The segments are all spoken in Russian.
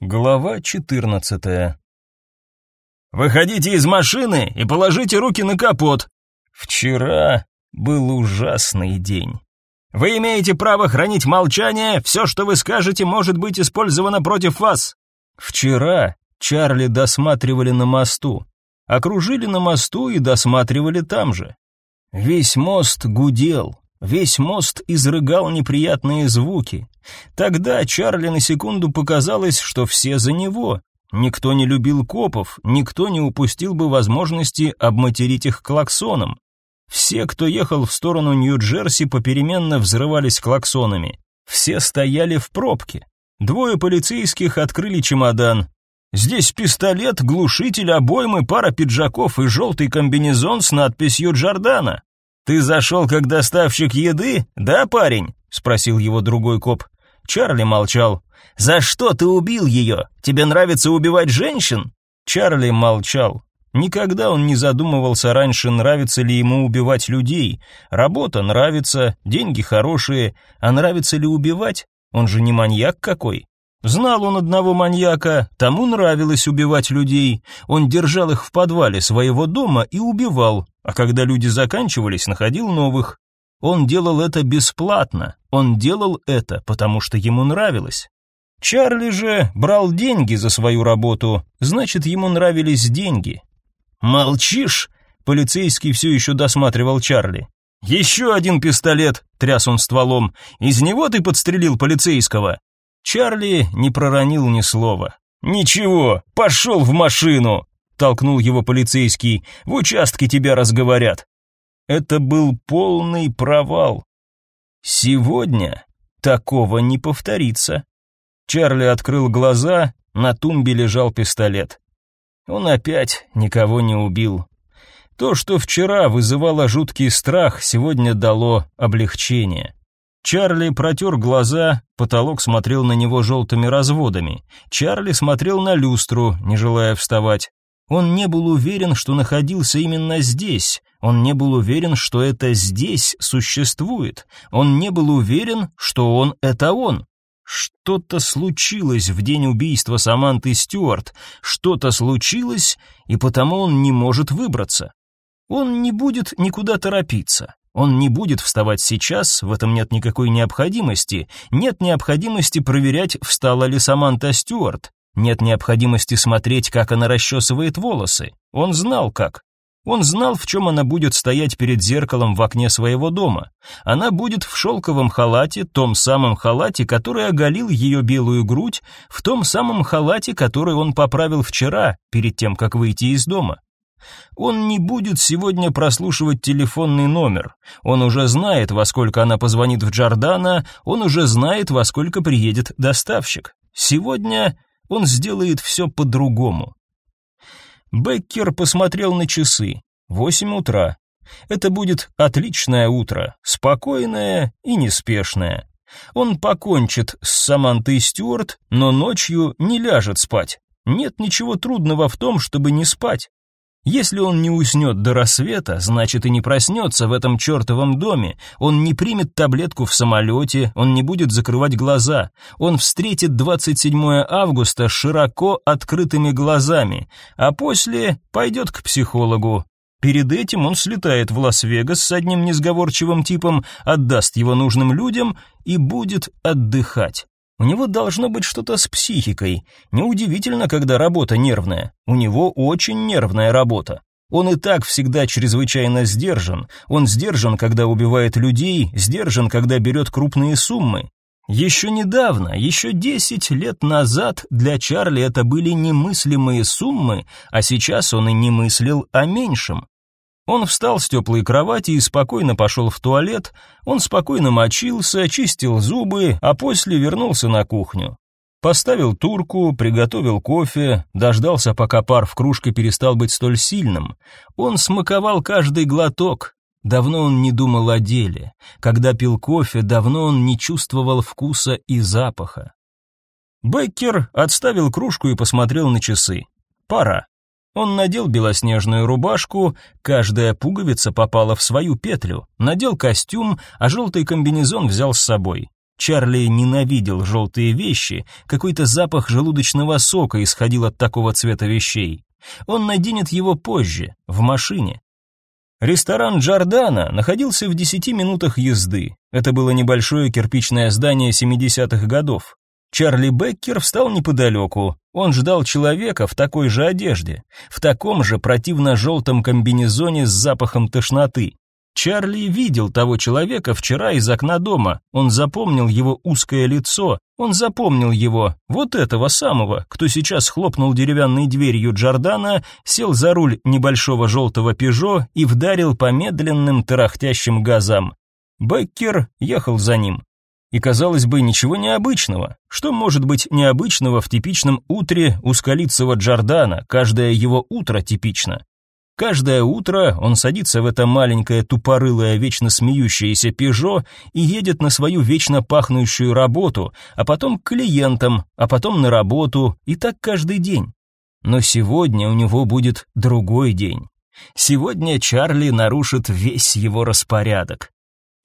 Глава 14. Выходите из машины и положите руки на капот. Вчера был ужасный день. Вы имеете право хранить молчание, все, что вы скажете, может быть использовано против вас. Вчера Чарли досматривали на мосту. Окружили на мосту и досматривали там же. Весь мост гудел, Весь мост изрыгал неприятные звуки. Тогда Чарли на секунду показалось, что все за него. Никто не любил копов, никто не упустил бы возможности обматерить их клаксоном. Все, кто ехал в сторону Нью-Джерси, попеременно взрывались клаксонами. Все стояли в пробке. Двое полицейских открыли чемодан. Здесь пистолет, глушитель, обоймы, пара пиджаков и желтый комбинезон с надписью «Джордана». «Ты зашел как доставщик еды, да, парень?» — спросил его другой коп. Чарли молчал. «За что ты убил ее? Тебе нравится убивать женщин?» Чарли молчал. Никогда он не задумывался раньше, нравится ли ему убивать людей. Работа нравится, деньги хорошие, а нравится ли убивать? Он же не маньяк какой. Знал он одного маньяка, тому нравилось убивать людей. Он держал их в подвале своего дома и убивал, а когда люди заканчивались, находил новых. Он делал это бесплатно. Он делал это, потому что ему нравилось. Чарли же брал деньги за свою работу, значит, ему нравились деньги. «Молчишь?» — полицейский все еще досматривал Чарли. «Еще один пистолет!» — тряс он стволом. «Из него ты подстрелил полицейского?» Чарли не проронил ни слова. «Ничего, пошел в машину!» — толкнул его полицейский. «В участке тебя разговорят». Это был полный провал. Сегодня такого не повторится. Чарли открыл глаза, на тумбе лежал пистолет. Он опять никого не убил. То, что вчера вызывало жуткий страх, сегодня дало облегчение. Чарли протер глаза, потолок смотрел на него желтыми разводами. Чарли смотрел на люстру, не желая вставать. Он не был уверен, что находился именно здесь. Он не был уверен, что это здесь существует. Он не был уверен, что он это он. Что-то случилось в день убийства Саманты Стюарт. Что-то случилось, и потому он не может выбраться. Он не будет никуда торопиться. Он не будет вставать сейчас, в этом нет никакой необходимости. Нет необходимости проверять, встала ли Саманта Стюарт. Нет необходимости смотреть, как она расчесывает волосы. Он знал как. Он знал, в чем она будет стоять перед зеркалом в окне своего дома. Она будет в шелковом халате, том самом халате, который оголил ее белую грудь, в том самом халате, который он поправил вчера, перед тем, как выйти из дома. Он не будет сегодня прослушивать телефонный номер. Он уже знает, во сколько она позвонит в Джордана, он уже знает, во сколько приедет доставщик. Сегодня он сделает все по-другому. Беккер посмотрел на часы. Восемь утра. Это будет отличное утро, спокойное и неспешное. Он покончит с Самантой Стюарт, но ночью не ляжет спать. Нет ничего трудного в том, чтобы не спать. Если он не уснет до рассвета, значит и не проснется в этом чертовом доме, он не примет таблетку в самолете, он не будет закрывать глаза, он встретит 27 августа широко открытыми глазами, а после пойдет к психологу. Перед этим он слетает в Лас-Вегас с одним несговорчивым типом, отдаст его нужным людям и будет отдыхать. У него должно быть что-то с психикой. Неудивительно, когда работа нервная. У него очень нервная работа. Он и так всегда чрезвычайно сдержан. Он сдержан, когда убивает людей, сдержан, когда берет крупные суммы. Еще недавно, еще десять лет назад для Чарли это были немыслимые суммы, а сейчас он и не мыслил о меньшем. Он встал с теплой кровати и спокойно пошел в туалет, он спокойно мочился, чистил зубы, а после вернулся на кухню. Поставил турку, приготовил кофе, дождался, пока пар в кружке перестал быть столь сильным. Он смаковал каждый глоток. Давно он не думал о деле. Когда пил кофе, давно он не чувствовал вкуса и запаха. Беккер отставил кружку и посмотрел на часы. Пора. Он надел белоснежную рубашку, каждая пуговица попала в свою петлю, надел костюм, а желтый комбинезон взял с собой. Чарли ненавидел желтые вещи, какой-то запах желудочного сока исходил от такого цвета вещей. Он наденет его позже, в машине. Ресторан Джордана находился в десяти минутах езды. Это было небольшое кирпичное здание 70-х годов. Чарли Беккер встал неподалеку. Он ждал человека в такой же одежде, в таком же противно-желтом комбинезоне с запахом тошноты. Чарли видел того человека вчера из окна дома. Он запомнил его узкое лицо. Он запомнил его, вот этого самого, кто сейчас хлопнул деревянной дверью Джордана, сел за руль небольшого желтого Пежо и вдарил по медленным тарахтящим газам. Беккер ехал за ним. И казалось бы, ничего необычного. Что может быть необычного в типичном утре у скалицего Джордана? Каждое его утро типично. Каждое утро он садится в это маленькое тупорылое вечно смеющееся Пежо и едет на свою вечно пахнущую работу, а потом к клиентам, а потом на работу, и так каждый день. Но сегодня у него будет другой день. Сегодня Чарли нарушит весь его распорядок.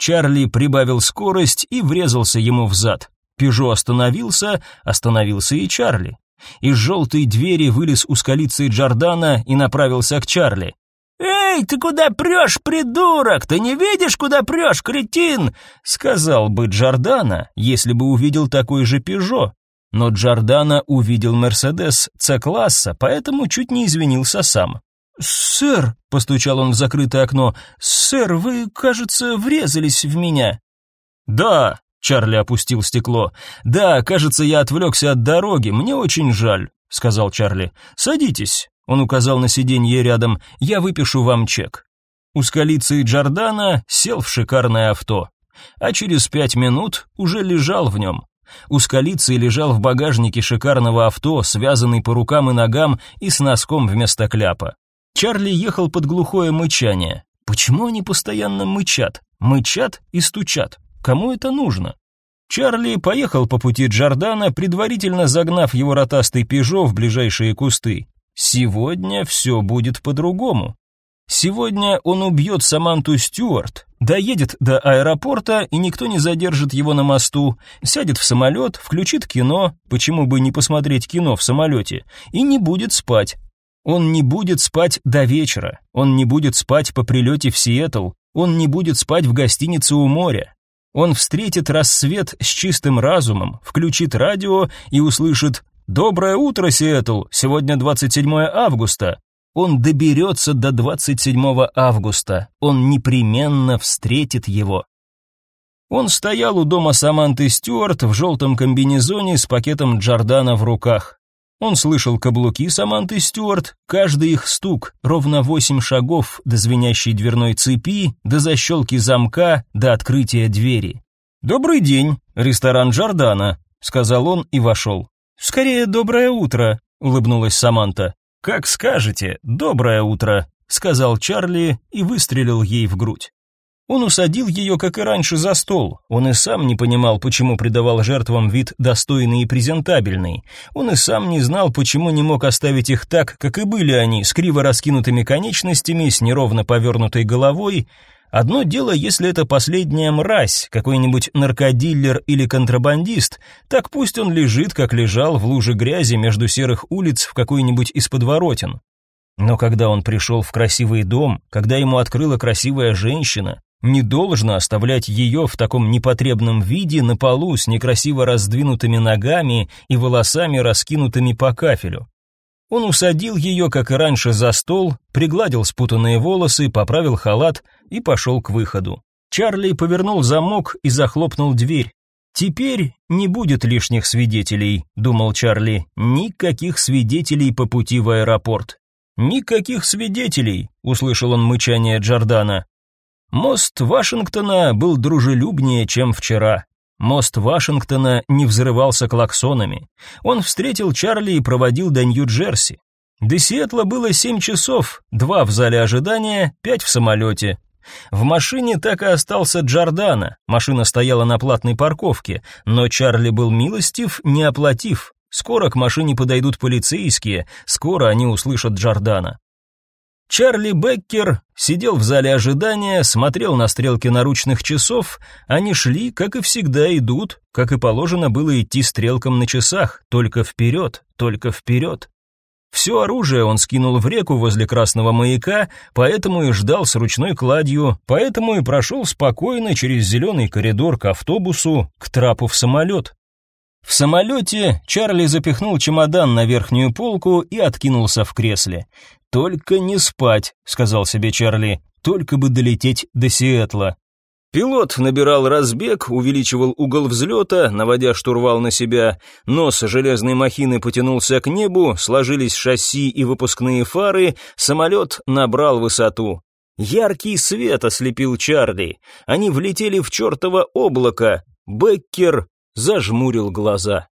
Чарли прибавил скорость и врезался ему в зад. Пежо остановился, остановился и Чарли. Из желтой двери вылез ускалицей Джордана и направился к Чарли. «Эй, ты куда прешь, придурок? Ты не видишь, куда прешь, кретин?» Сказал бы Джордана, если бы увидел такой же Пежо. Но Джордана увидел Мерседес С-класса, поэтому чуть не извинился сам. «Сэр», — постучал он в закрытое окно, — «сэр, вы, кажется, врезались в меня». «Да», Чарли опустил стекло. «Да, кажется, я отвлекся от дороги, мне очень жаль», — сказал Чарли. «Садитесь», — он указал на сиденье рядом, — «я выпишу вам чек». Ускалица и Джордана сел в шикарное авто, а через пять минут уже лежал в нем. Ускалицей лежал в багажнике шикарного авто, связанный по рукам и ногам и с носком вместо кляпа. Чарли ехал под глухое мычание. Почему они постоянно мычат? Мычат и стучат. Кому это нужно? Чарли поехал по пути Джордана, предварительно загнав его ротастый Пежо в ближайшие кусты. Сегодня все будет по-другому. Сегодня он убьет Саманту Стюарт, доедет до аэропорта, и никто не задержит его на мосту, сядет в самолет, включит кино, почему бы не посмотреть кино в самолете, и не будет спать. Он не будет спать до вечера, он не будет спать по прилете в Сиэтл, он не будет спать в гостинице у моря, он встретит рассвет с чистым разумом, включит радио и услышит «Доброе утро, Сиэтл! Сегодня 27 августа!» Он доберется до 27 августа. Он непременно встретит его. Он стоял у дома Саманты Стюарт в желтом комбинезоне с пакетом Джордана в руках. Он слышал каблуки Саманты Стюарт, каждый их стук, ровно восемь шагов до звенящей дверной цепи, до защелки замка, до открытия двери. «Добрый день, ресторан Джордана», — сказал он и вошел. «Скорее, доброе утро», — улыбнулась Саманта. «Как скажете, доброе утро», — сказал Чарли и выстрелил ей в грудь. Он усадил ее, как и раньше, за стол. Он и сам не понимал, почему придавал жертвам вид достойный и презентабельный. Он и сам не знал, почему не мог оставить их так, как и были они, с криво раскинутыми конечностями, с неровно повернутой головой. Одно дело, если это последняя мразь, какой-нибудь наркодиллер или контрабандист, так пусть он лежит, как лежал в луже грязи между серых улиц в какой-нибудь из подворотен. Но когда он пришел в красивый дом, когда ему открыла красивая женщина, не должно оставлять ее в таком непотребном виде на полу с некрасиво раздвинутыми ногами и волосами, раскинутыми по кафелю. Он усадил ее, как и раньше, за стол, пригладил спутанные волосы, поправил халат и пошел к выходу. Чарли повернул замок и захлопнул дверь. «Теперь не будет лишних свидетелей», — думал Чарли, — «никаких свидетелей по пути в аэропорт». «Никаких свидетелей», — услышал он мычание Джордана. Мост Вашингтона был дружелюбнее, чем вчера. Мост Вашингтона не взрывался клаксонами. Он встретил Чарли и проводил до Нью-Джерси. До Сиэтла было семь часов, два в зале ожидания, пять в самолете. В машине так и остался Джордана, машина стояла на платной парковке, но Чарли был милостив, не оплатив. Скоро к машине подойдут полицейские, скоро они услышат Джордана. Чарли Беккер сидел в зале ожидания, смотрел на стрелки наручных часов, они шли, как и всегда идут, как и положено было идти стрелкам на часах, только вперед, только вперед. Все оружие он скинул в реку возле красного маяка, поэтому и ждал с ручной кладью, поэтому и прошел спокойно через зеленый коридор к автобусу, к трапу в самолет. В самолете Чарли запихнул чемодан на верхнюю полку и откинулся в кресле. «Только не спать», — сказал себе Чарли, — «только бы долететь до Сиэтла». Пилот набирал разбег, увеличивал угол взлета, наводя штурвал на себя. Нос железной махины потянулся к небу, сложились шасси и выпускные фары, самолет набрал высоту. Яркий свет ослепил Чарли. Они влетели в чертово облако. Беккер зажмурил глаза.